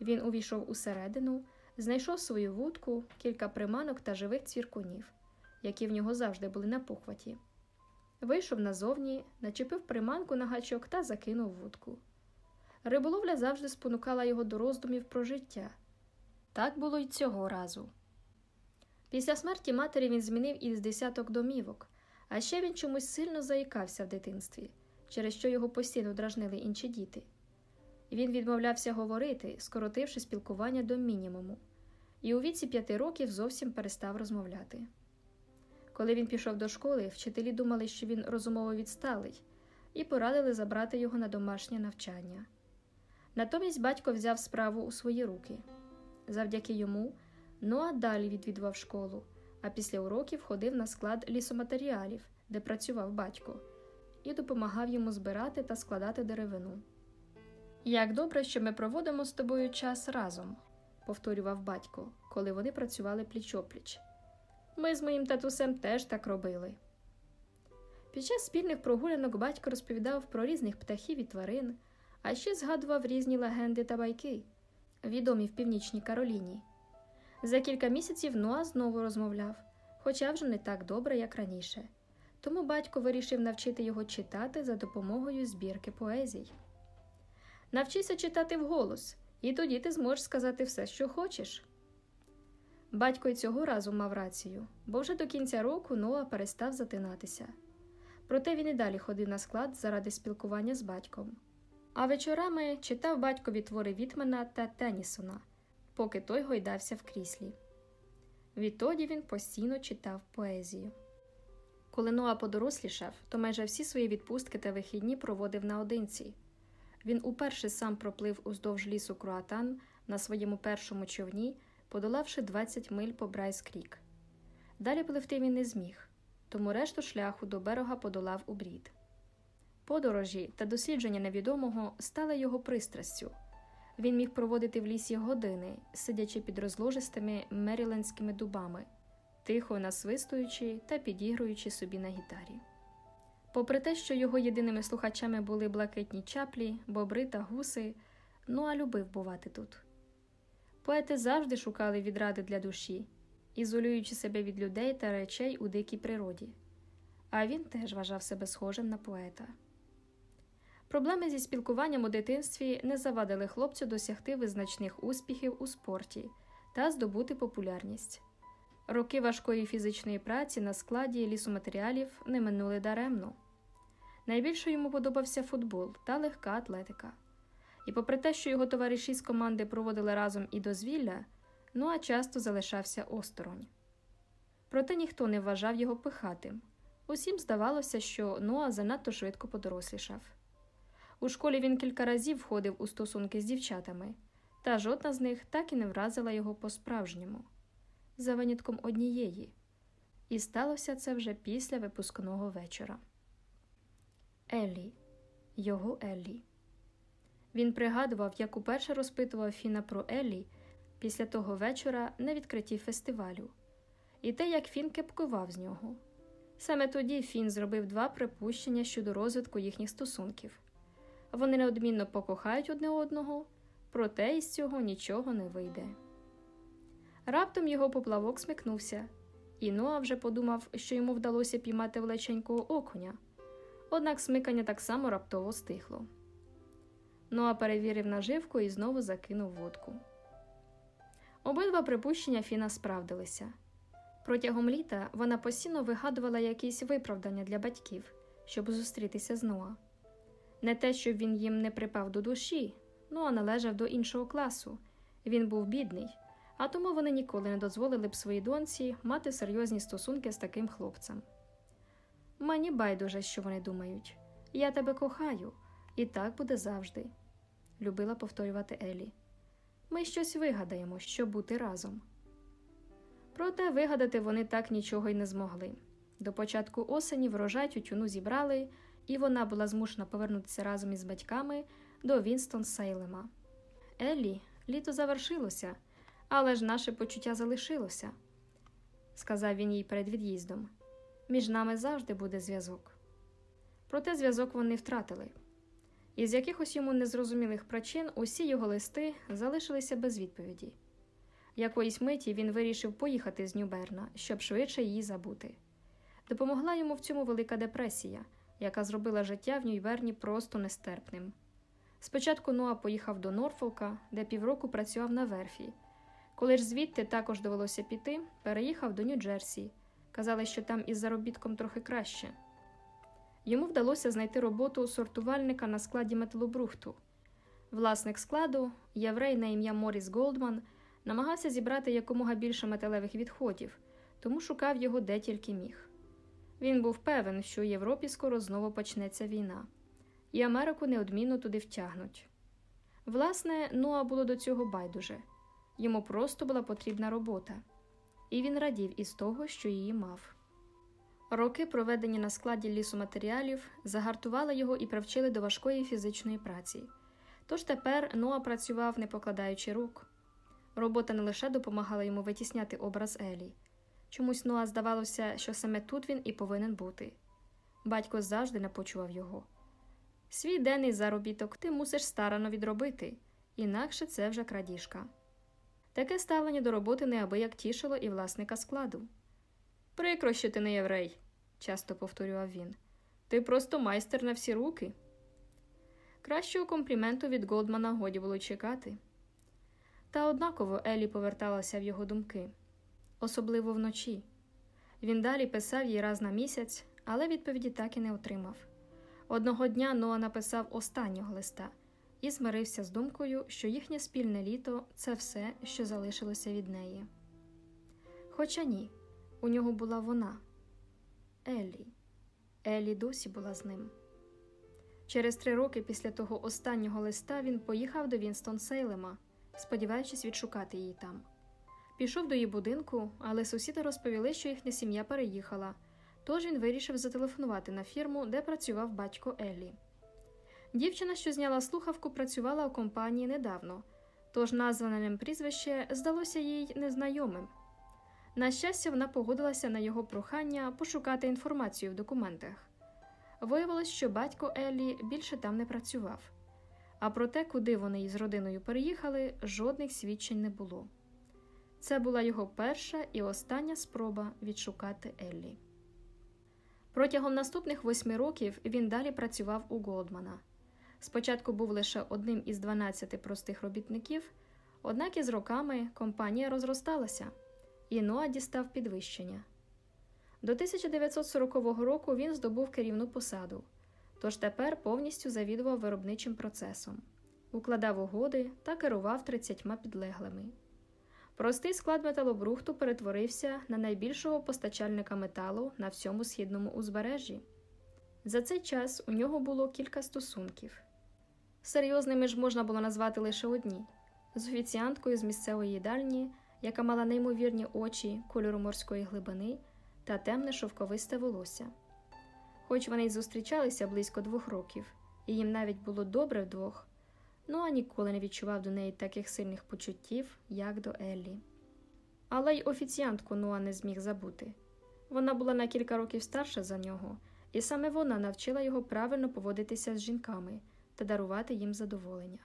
Він увійшов усередину, знайшов свою вудку, кілька приманок та живих цвіркунів, які в нього завжди були на похваті. Вийшов назовні, начепив приманку на гачок та закинув вудку. Риболовля завжди спонукала його до роздумів про життя. Так було й цього разу. Після смерті матері він змінив із десяток домівок, а ще він чомусь сильно заїкався в дитинстві, через що його постійно дражнили інші діти. Він відмовлявся говорити, скоротивши спілкування до мінімуму, і у віці п'яти років зовсім перестав розмовляти. Коли він пішов до школи, вчителі думали, що він розумово відсталий, і порадили забрати його на домашнє навчання. Натомість батько взяв справу у свої руки. Завдяки йому Ноа далі відвідував школу, а після уроків ходив на склад лісоматеріалів, де працював батько, і допомагав йому збирати та складати деревину. Як добре, що ми проводимо з тобою час разом, повторював батько, коли вони працювали пліч-опліч. Ми з моїм татусем теж так робили. Під час спільних прогулянок батько розповідав про різних птахів і тварин, а ще згадував різні легенди та байки, відомі в північній Кароліні. За кілька місяців Ноа знову розмовляв, хоча вже не так добре, як раніше. Тому батько вирішив навчити його читати за допомогою збірки поезій. Навчися читати вголос, і тоді ти зможеш сказати все, що хочеш. Батько й цього разу мав рацію, бо вже до кінця року Ноа перестав затинатися. Проте він і далі ходив на склад заради спілкування з батьком. А вечорами читав батькові твори Вітмена та Теннісона, поки той гойдався в кріслі. Відтоді він постійно читав поезію. Коли Ноа подорослішав, то майже всі свої відпустки та вихідні проводив наодинці. Він уперше сам проплив уздовж лісу Круатан на своєму першому човні, подолавши 20 миль по Брайс-Крік. Далі пливти він не зміг, тому решту шляху до берега подолав у брід. Подорожі та дослідження невідомого стали його пристрастю. Він міг проводити в лісі години, сидячи під розложистими мерілендськими дубами, тихо насвистуючи та підігруючи собі на гітарі. Попри те, що його єдиними слухачами були блакитні чаплі, бобри та гуси, Ноа любив бувати тут. Поети завжди шукали відради для душі, ізолюючи себе від людей та речей у дикій природі, а він теж вважав себе схожим на поета. Проблеми зі спілкуванням у дитинстві не завадили хлопцю досягти визначних успіхів у спорті та здобути популярність. Роки важкої фізичної праці на складі лісоматеріалів не минули даремно. Найбільше йому подобався футбол та легка атлетика. І, попри те, що його товариші з команди проводили разом і дозвілля, Ноа часто залишався осторонь. Проте ніхто не вважав його пихатим. Усім здавалося, що Ноа занадто швидко подорослішав. У школі він кілька разів входив у стосунки з дівчатами, та жодна з них так і не вразила його по-справжньому, за винятком однієї, і сталося це вже після випускного вечора. Еллі, його Еллі. Він пригадував, як уперше розпитував Фіна про Еллі після того вечора на відкритті фестивалю, і те, як Фін кепкував з нього. Саме тоді Фін зробив два припущення щодо розвитку їхніх стосунків. Вони неодмінно покохають одне одного, проте із цього нічого не вийде. Раптом його поплавок смикнувся, і Ноа вже подумав, що йому вдалося піймати величенького окуня, однак смикання так само раптово стихло. Ноа перевірив наживку і знову закинув водку. Обидва припущення Фіна справдилися. Протягом літа вона постійно вигадувала якісь виправдання для батьків, щоб зустрітися з Ноа. Не те, щоб він їм не припав до душі, Ноа належав до іншого класу. Він був бідний, а тому вони ніколи не дозволили б своїй доньці мати серйозні стосунки з таким хлопцем. Мені байдуже, що вони думають. Я тебе кохаю, і так буде завжди, любила повторювати Елі. Ми щось вигадаємо, щоб бути разом. Проте вигадати вони так нічого й не змогли. До початку осені врожай тютюну зібрали, і вона була змушена повернутися разом із батьками до Вінстон Сейлема. Еллі, літо завершилося, але ж наше почуття залишилося, сказав він їй перед від'їздом. Між нами завжди буде зв'язок. Проте зв'язок вони втратили. Із якихось йому незрозумілих причин усі його листи залишилися без відповіді. Якоїсь миті він вирішив поїхати з Нюберна, щоб швидше її забути. Допомогла йому в цьому велика депресія, яка зробила життя в Нюйберні просто нестерпним. Спочатку Ноа поїхав до Норфолка, де півроку працював на верфі. Коли ж звідти також довелося піти, переїхав до Нью-Джерсі. Казали, що там із заробітком трохи краще. Йому вдалося знайти роботу сортувальника на складі металобрухту. Власник складу, єврей на ім'я Моріс Голдман, намагався зібрати якомога більше металевих відходів, тому шукав його де тільки міг. Він був певен, що у Європі скоро знову почнеться війна, і Америку неодмінно туди втягнуть. Власне, Ноа було до цього байдуже йому просто була потрібна робота, і він радів із того, що її мав. Роки, проведені на складі лісоматеріалів, загартували його і привчили до важкої фізичної праці. Тож тепер Ноа працював, не покладаючи рук. Робота не лише допомагала йому витісняти образ Елі. Чомусь Ноа здавалося, що саме тут він і повинен бути. Батько завжди напочував його. Свій денний заробіток ти мусиш старано відробити, інакше це вже крадіжка. Таке ставлення до роботи неабияк тішило і власника складу. Прикро, що ти не єврей, часто повторював він. Ти просто майстер на всі руки. Кращого компліменту від Голдмана годі було чекати. Та однаково Елі поверталася в його думки, особливо вночі. Він далі писав їй раз на місяць, але відповіді так і не отримав. Одного дня Ноа написав останнього листа і змирився з думкою, що їхнє спільне літо це все, що залишилося від неї. Хоча ні, у нього була вона Еллі. Еллі досі була з ним. Через три роки після того останнього листа він поїхав до Вінстон Сейлема, сподіваючись відшукати її там. Пішов до її будинку, але сусіди розповіли, що їхня сім'я переїхала, тож він вирішив зателефонувати на фірму, де працював батько Еллі. Дівчина, що зняла слухавку, працювала у компанії недавно, тож назване ним прізвище здалося їй незнайомим. На щастя, вона погодилася на його прохання пошукати інформацію в документах. Виявилось, що батько Еллі більше там не працював, а про те, куди вони із родиною переїхали, жодних свідчень не було. Це була його перша і остання спроба відшукати Еллі. Протягом наступних восьми років він далі працював у Голдмана. Спочатку був лише одним із 12 простих робітників, однак із роками компанія розросталася, і Ноа дістав підвищення. До 1940 року він здобув керівну посаду, тож тепер повністю завідував виробничим процесом, укладав угоди та керував 30 підлеглими. Простий склад металобрухту перетворився на найбільшого постачальника металу на всьому східному узбережжі. За цей час у нього було кілька стосунків. Серйозними ж можна було назвати лише одні з офіціанткою з місцевої їдальні, яка мала неймовірні очі кольору морської глибини та темне шовковисте волосся. Хоч вони й зустрічалися близько двох років, і їм навіть було добре вдвох, Ноа ніколи не відчував до неї таких сильних почуттів, як до Еллі. Але й офіціантку Ноа не зміг забути. Вона була на кілька років старша за нього, і саме вона навчила його правильно поводитися з жінками та дарувати їм задоволення.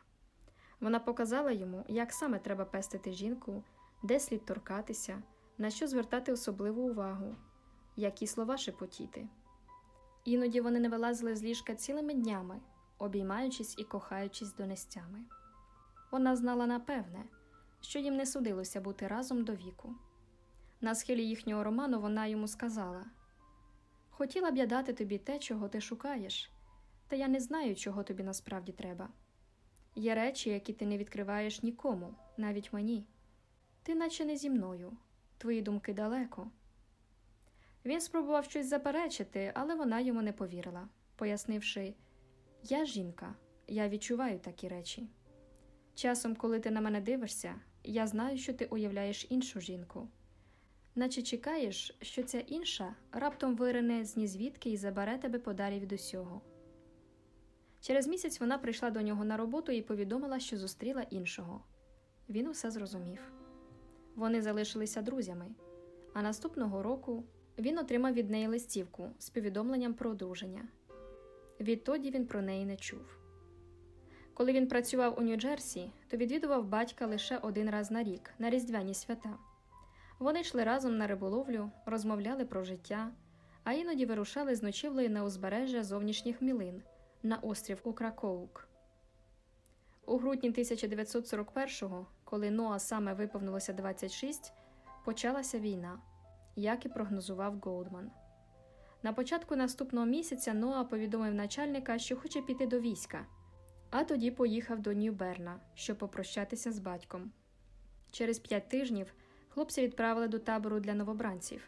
Вона показала йому, як саме треба пестити жінку, де слід торкатися, на що звертати особливу увагу, які слова шепотіти. Іноді вони не вилазили з ліжка цілими днями, обіймаючись і кохаючись донестями. Вона знала напевне, що їм не судилося бути разом до віку. На схилі їхнього роману вона йому сказала Хотіла б я дати тобі те, чого ти шукаєш, та я не знаю, чого тобі насправді треба. Є речі, які ти не відкриваєш нікому, навіть мені. Ти наче не зі мною, твої думки далеко. Він спробував щось заперечити, але вона йому не повірила, пояснивши Я жінка, я відчуваю такі речі. Часом, коли ти на мене дивишся, я знаю, що ти уявляєш іншу жінку, наче чекаєш, що ця інша раптом вирине з нізвідки і забере тебе подалі від усього. Через місяць вона прийшла до нього на роботу і повідомила, що зустріла іншого. Він усе зрозумів. Вони залишилися друзями, а наступного року він отримав від неї листівку з повідомленням про одруження. Відтоді він про неї не чув. Коли він працював у Нью-Джерсі, то відвідував батька лише один раз на рік на різдвяні свята. Вони йшли разом на риболовлю, розмовляли про життя, а іноді вирушали з ночівлею на узбережжя зовнішніх мілин на острів Укракоук. У грудні 1941-го, коли Ноа саме виповнилося 26, почалася війна, як і прогнозував Голдман. На початку наступного місяця Ноа повідомив начальника, що хоче піти до війська, а тоді поїхав до Нью-Берна, щоб попрощатися з батьком. Через п'ять тижнів хлопця відправили до табору для новобранців.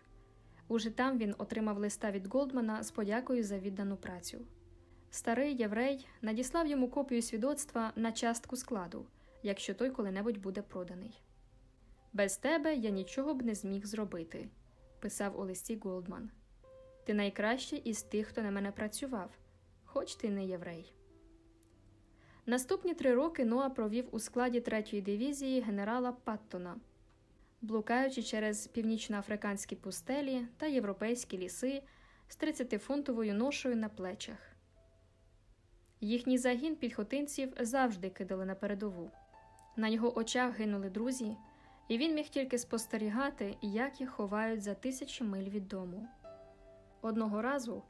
Уже там він отримав листа від Голдмана з подякою за віддану працю. Старий єврей надіслав йому копію свідоцтва на частку складу, якщо той коли-небудь буде проданий. Без тебе я нічого б не зміг зробити, писав у листі Голдман. Ти найкращий із тих, хто на мене працював, хоч ти не єврей. Наступні три роки Ноа провів у складі третьої дивізії генерала Паттона, блукаючи через північноафриканські пустелі та європейські ліси з 30-фунтовою ношою на плечах. Їхній загін підхотинців завжди кидали на передову. На його очах гинули друзі, і він міг тільки спостерігати, як їх ховають за тисячі миль від дому. Одного разу,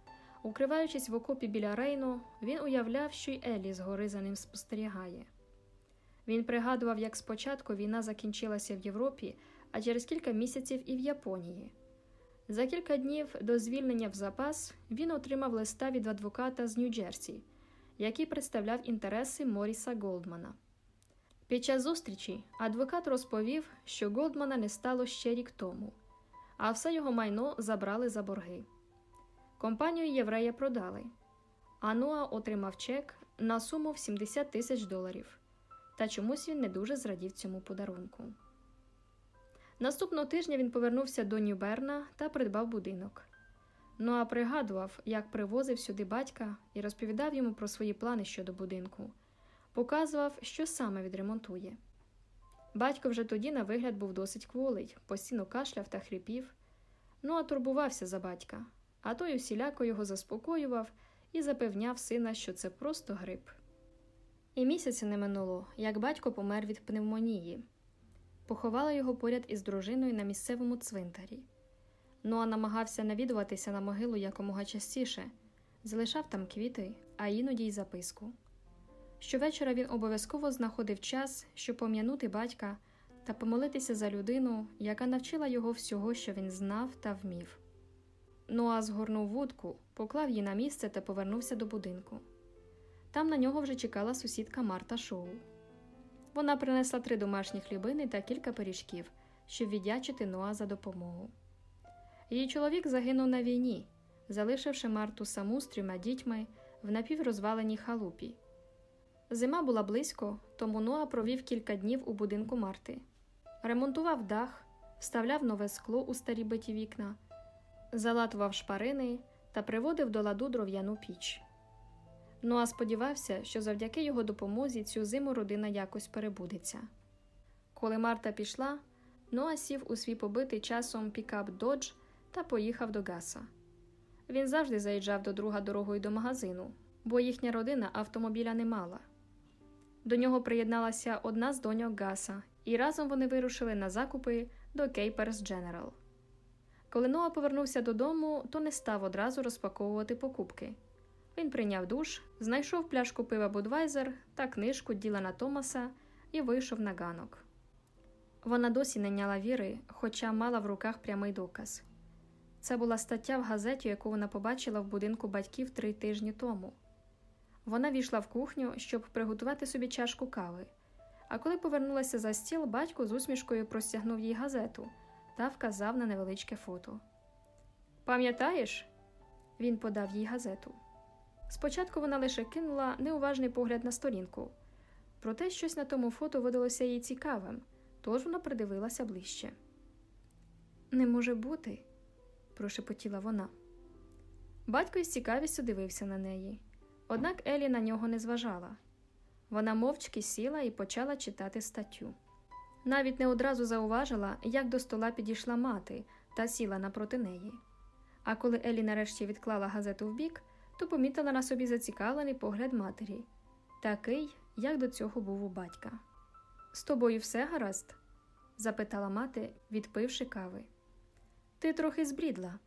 укриваючись в окопі біля Рейну, він уявляв, що й Елі згори за ним спостерігає. Він пригадував, як спочатку війна закінчилася в Європі, а через кілька місяців і в Японії. За кілька днів до звільнення в запас він отримав листа від адвоката з Нью-Джерсі, який представляв інтереси Моріса Голдмана. Під час зустрічі адвокат розповів, що Голдмана не стало ще рік тому, а все його майно забрали за борги. Компанію єврея продали, а Ноа отримав чек на суму в 70 тисяч доларів, та чомусь він не дуже зрадів цьому подарунку. Наступного тижня він повернувся до Нью-Берна та придбав будинок. Ноа пригадував, як привозив сюди батька і розповідав йому про свої плани щодо будинку, показував, що саме відремонтує. Батько вже тоді, на вигляд, був досить кволий, постійно кашляв та хрипів. Ноа турбувався за батька, а той усіляко його заспокоював і запевняв сина, що це просто грип. І місяця не минуло, як батько помер від пневмонії. Поховала його поряд із дружиною на місцевому цвинтарі. Ноа намагався навідуватися на могилу якомога частіше, залишав там квіти, а іноді й записку. Щовечора він обов'язково знаходив час, щоб пом'янути батька та помолитися за людину, яка навчила його всього, що він знав та вмів. Ноа згорнув вудку, поклав її на місце та повернувся до будинку. Там на нього вже чекала сусідка Марта Шоу. Вона принесла три домашні хлібини та кілька пиріжків, щоб віддячити Ноа за допомогу. Її чоловік загинув на війні, залишивши Марту саму з трьома дітьми в напіврозваленій халупі. Зима була близько, тому Ноа провів кілька днів у будинку Марти, ремонтував дах, вставляв нове скло у старі биті вікна, залатував шпарини та приводив до ладу дров'яну піч. Ноа сподівався, що завдяки його допомозі цю зиму родина якось перебудеться. Коли Марта пішла, Ноа сів у свій побитий часом пікап Додж та поїхав до Гаса. Він завжди заїжджав до друга дорогою до магазину, бо їхня родина автомобіля не мала. До нього приєдналася одна з доньок Гаса, і разом вони вирушили на закупи до Кейперс Дженерал. Коли Ноа повернувся додому, то не став одразу розпаковувати покупки. Він прийняв душ, знайшов пляшку пива Будвайзер та книжку Ділана Томаса і вийшов на ганок. Вона досі не няла віри, хоча мала в руках прямий доказ. Це була стаття в газеті, яку вона побачила в будинку батьків три тижні тому. Вона війшла в кухню, щоб приготувати собі чашку кави. А коли повернулася за стіл, батько з усмішкою простягнув їй газету та вказав на невеличке фото. Пам'ятаєш? Він подав їй газету. Спочатку вона лише кинула неуважний погляд на сторінку, проте щось на тому фото видалося їй цікавим, тож вона придивилася ближче. Не може бути, прошепотіла вона. Батько із цікавістю дивився на неї, однак Елі на нього не зважала. Вона мовчки сіла і почала читати статтю. Навіть не одразу зауважила, як до стола підійшла мати та сіла напроти неї. А коли Елі нарешті відклала газету вбік, то помітила на собі зацікавлений погляд матері, такий, як до цього був у батька. З тобою все гаразд? запитала мати, відпивши кави. Ти трохи збрідла.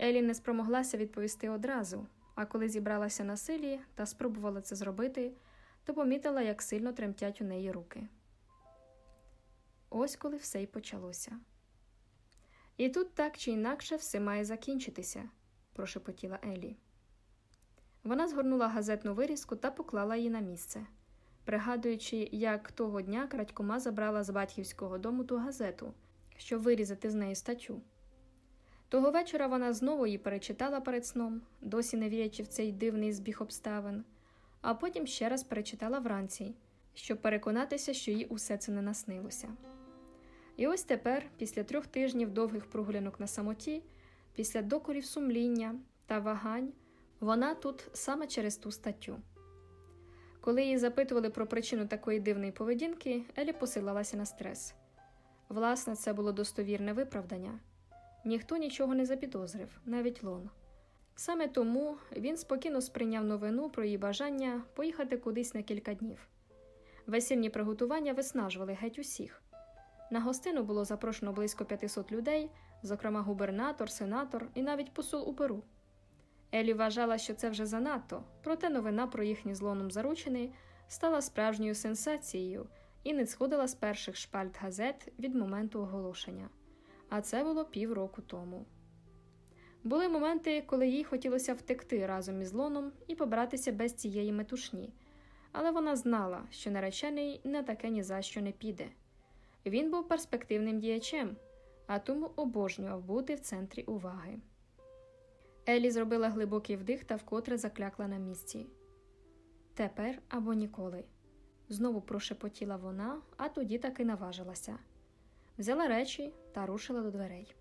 Елі не спромоглася відповісти одразу, а коли зібралася на силі та спробувала це зробити, то помітила, як сильно тремтять у неї руки. Ось коли все й почалося. І тут так чи інакше все має закінчитися, прошепотіла Елі. Вона згорнула газетну вирізку та поклала її на місце, пригадуючи, як того дня крадькома забрала з батьківського дому ту газету, щоб вирізати з неї статтю. Того вечора вона знову її перечитала перед сном, досі не вірячи в цей дивний збіг обставин, а потім ще раз перечитала вранці, щоб переконатися, що їй усе це не наснилося. І ось тепер, після трьох тижнів довгих прогулянок на самоті, після докорів сумління та вагань, вона тут саме через ту статтю. Коли її запитували про причину такої дивної поведінки, Елі посилалася на стрес. Власне, це було достовірне виправдання. Ніхто нічого не запідозрив, навіть Лон. Саме тому він спокійно сприйняв новину про її бажання поїхати кудись на кілька днів. Весільні приготування виснажували геть усіх. На гостину було запрошено близько 500 людей, зокрема губернатор, сенатор і навіть посол у Перу. Елі вважала, що це вже занадто, проте новина про їхні з Лоном заручини стала справжньою сенсацією і не сходила з перших шпальт газет від моменту оголошення. А це було півроку тому. Були моменти, коли їй хотілося втекти разом із Лоном і побратися без цієї метушні, але вона знала, що наречений на таке ні за що не піде. Він був перспективним діячем, а тому обожнював бути в центрі уваги. Елі зробила глибокий вдих та вкотре заклякла на місці. Тепер або ніколи. Знову прошепотіла вона, а тоді таки наважилася. Взяла речі та рушила до дверей.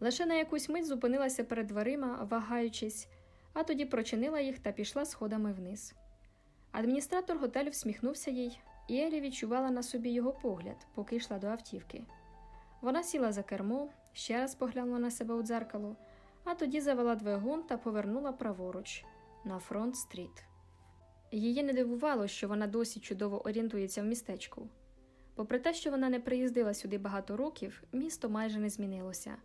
Лише на якусь мить зупинилася перед дверима, вагаючись, а тоді прочинила їх та пішла сходами вниз. Адміністратор готелю всміхнувся їй, і Елі відчувала на собі його погляд, поки йшла до автівки. Вона сіла за кермо, ще раз поглянула на себе у дзеркало, а тоді завела двигун та повернула праворуч на фронт стріт. Її не дивувало, що вона досі чудово орієнтується в містечку. Попри те, що вона не приїздила сюди багато років, місто майже не змінилося,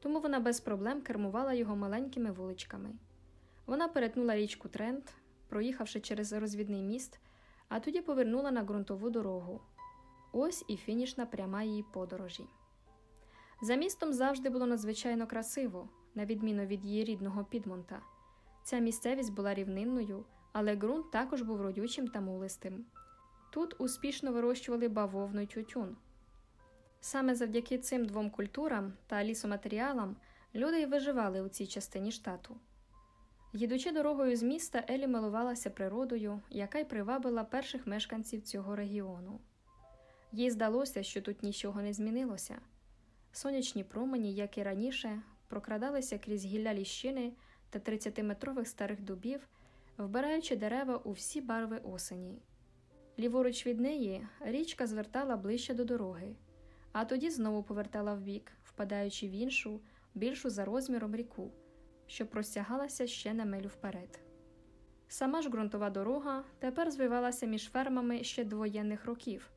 тому вона без проблем кермувала його маленькими вуличками. Вона перетнула річку Трент, проїхавши через розвідний міст, а тоді повернула на ґрунтову дорогу. Ось і фінішна пряма її подорожі. За містом завжди було надзвичайно красиво, на відміну від її рідного Підмонта. Ця місцевість була рівнинною, але ґрунт також був родючим та мулистим. Тут успішно вирощували бавовну тютюн. Саме завдяки цим двом культурам та лісоматеріалам люди й виживали у цій частині штату. Їдучи дорогою з міста, Елі милувалася природою, яка й привабила перших мешканців цього регіону. Їй здалося, що тут нічого не змінилося. Сонячні промені, як і раніше, прокрадалися крізь гілля ліщини та 30-метрових старих дубів, вбираючи дерева у всі барви осені. Ліворуч від неї річка звертала ближче до дороги, а тоді знову повертала вбік, впадаючи в іншу, більшу за розміром ріку, що простягалася ще на милю вперед. Сама ж ґрунтова дорога тепер звивалася між фермами ще двоєнних років,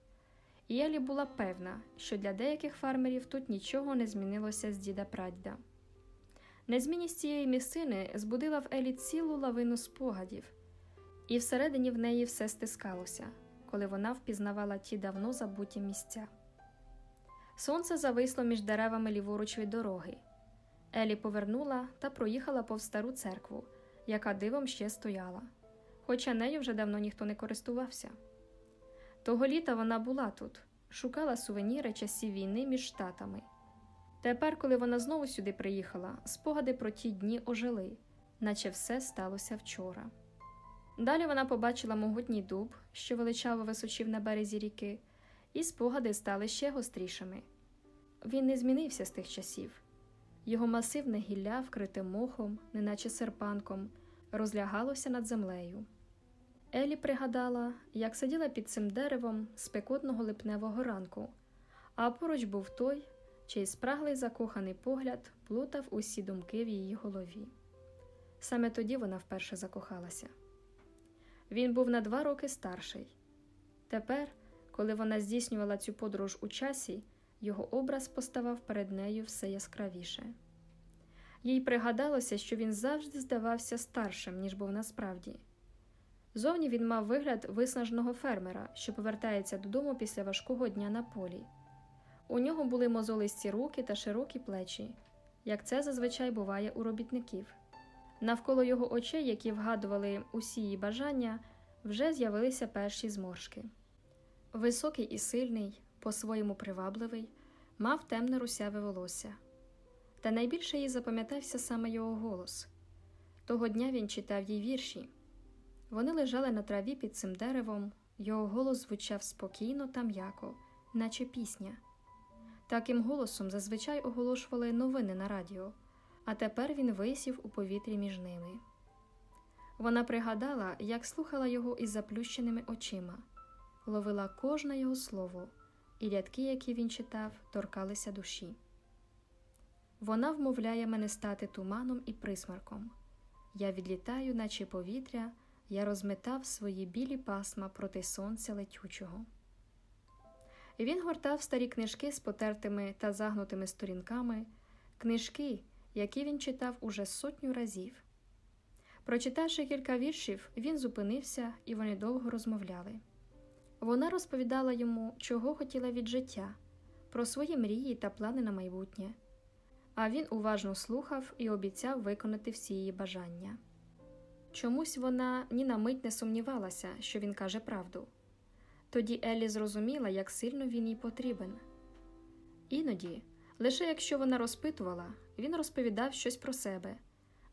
і Елі була певна, що для деяких фермерів тут нічого не змінилося з діда прадіда. Незмінність цієї місцини збудила в Елі цілу лавину спогадів, і всередині в неї все стискалося, коли вона впізнавала ті давно забуті місця. Сонце зависло між деревами ліворуч від дороги. Елі повернула та проїхала повз стару церкву, яка дивом ще стояла, хоча нею вже давно ніхто не користувався. Того літа вона була тут, шукала сувеніри часів війни між штатами. Тепер, коли вона знову сюди приїхала, спогади про ті дні ожили, наче все сталося вчора. Далі вона побачила могутній дуб, що величаво височив на березі ріки, і спогади стали ще гострішими. Він не змінився з тих часів. Його масивне гілля, вкрите мохом, неначе серпанком, розлягалося над землею. Елі пригадала, як сиділа під цим деревом спекотного липневого ранку, а поруч був той, чий спраглий закоханий погляд плутав усі думки в її голові. Саме тоді вона вперше закохалася. Він був на два роки старший. Тепер, коли вона здійснювала цю подорож у часі, його образ поставав перед нею все яскравіше. Їй пригадалося, що він завжди здавався старшим, ніж був насправді. Зовні він мав вигляд виснаженого фермера, що повертається додому після важкого дня на полі. У нього були мозолисті руки та широкі плечі, як це зазвичай буває у робітників. Навколо його очей, які вгадували усі її бажання, вже з'явилися перші зморшки. Високий і сильний, по-своєму привабливий, мав темне русяве волосся. Та найбільше їй запам'ятався саме його голос. Того дня він читав їй вірші. Вони лежали на траві під цим деревом, його голос звучав спокійно та м'яко, наче пісня. Таким голосом зазвичай оголошували новини на радіо, а тепер він висів у повітрі між ними. Вона пригадала, як слухала його із заплющеними очима, ловила кожне його слово, і рядки, які він читав, торкалися душі. Вона вмовляє мене стати туманом і присмарком. Я відлітаю, наче повітря, я розметав свої білі пасма проти сонця летючого. Він гортав старі книжки з потертими та загнутими сторінками, книжки, які він читав уже сотню разів. Прочитавши кілька віршів, він зупинився і вони довго розмовляли. Вона розповідала йому, чого хотіла від життя, про свої мрії та плани на майбутнє, а він уважно слухав і обіцяв виконати всі її бажання. Чомусь вона ні на мить не сумнівалася, що він каже правду. Тоді Еллі зрозуміла, як сильно він їй потрібен. Іноді, лише якщо вона розпитувала, він розповідав щось про себе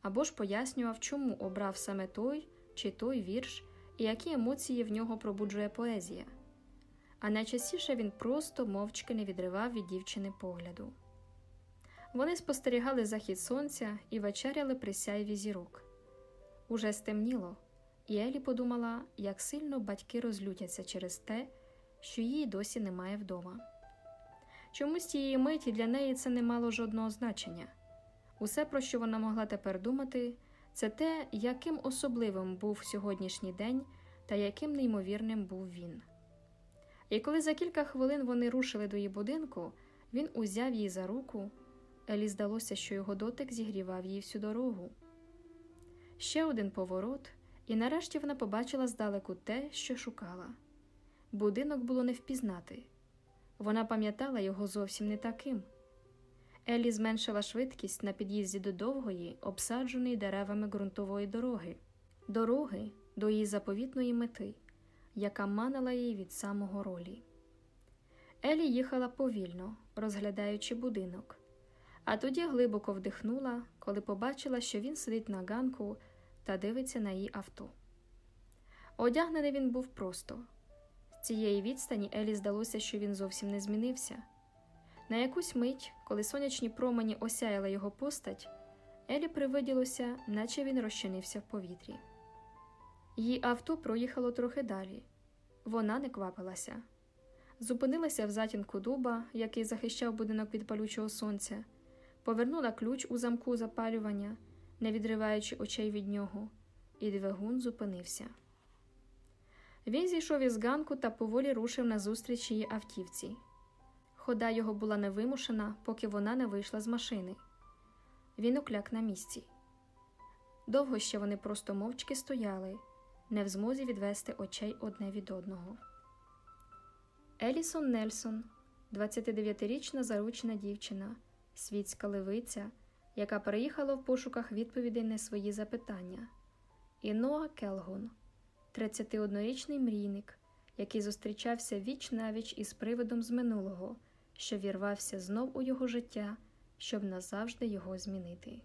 або ж пояснював, чому обрав саме той чи той вірш і які емоції в нього пробуджує поезія. А найчастіше він просто мовчки не відривав від дівчини погляду. Вони спостерігали захід сонця і вечеряли при сяйві зірок. Уже стемніло, і Елі подумала, як сильно батьки розлютяться через те, що її досі немає вдома. Чомусь тієї миті для неї це не мало жодного значення. Усе, про що вона могла тепер думати, це те, яким особливим був сьогоднішній день та яким неймовірним був він. І коли за кілька хвилин вони рушили до її будинку, він узяв її за руку. Елі здалося, що його дотик зігрівав її всю дорогу. Ще один поворот, і нарешті вона побачила здалеку те, що шукала. Будинок було не впізнати. Вона пам'ятала його зовсім не таким. Елі зменшила швидкість на під'їзді до довгої, обсадженої деревами ґрунтової дороги, дороги до її заповітної мети, яка манила її від самого ролі. Елі їхала повільно, розглядаючи будинок, а тоді глибоко вдихнула, коли побачила, що він сидить на ганку та дивиться на її авто. Одягнений він був просто. З цієї відстані Елі здалося, що він зовсім не змінився. На якусь мить, коли сонячні промені осяяли його постать, Елі привиділося, наче він розчинився в повітрі. Її авто проїхало трохи далі. Вона не квапилася. Зупинилася в затінку дуба, який захищав будинок від палючого сонця, повернула ключ у замку запалювання, не відриваючи очей від нього, і двигун зупинився. Він зійшов із ганку та поволі рушив назустріч її автівці. Хода його була невимушена, поки вона не вийшла з машини. Він укляк на місці. Довго ще вони просто мовчки стояли, не в змозі відвести очей одне від одного. Елісон Нельсон, 29-річна заручена дівчина, світська левиця, яка переїхала в пошуках відповідей на свої запитання, і Ноа Келгон, 31-річний мрійник, який зустрічався віч навіч із привидом з минулого що вірвався знов у його життя, щоб назавжди його змінити.